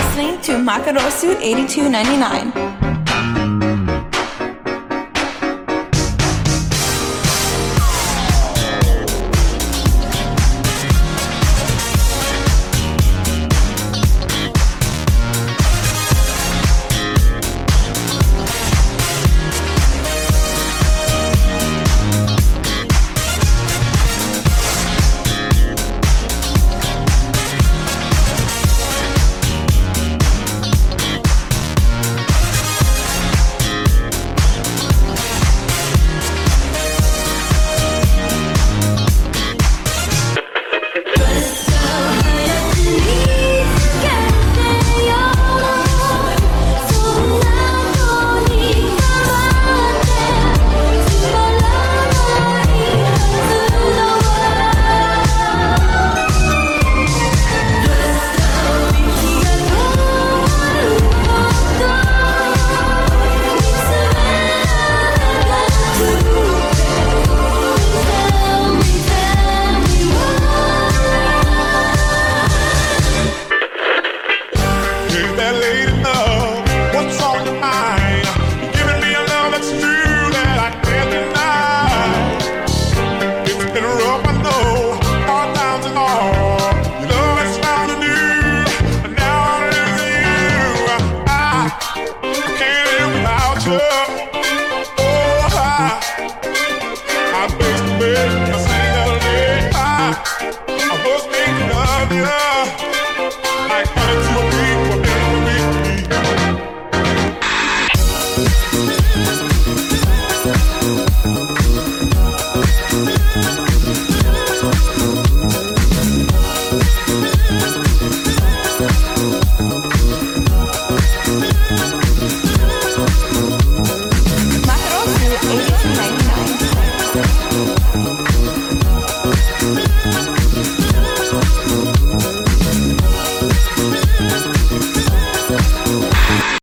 listening to Makarosu 8299.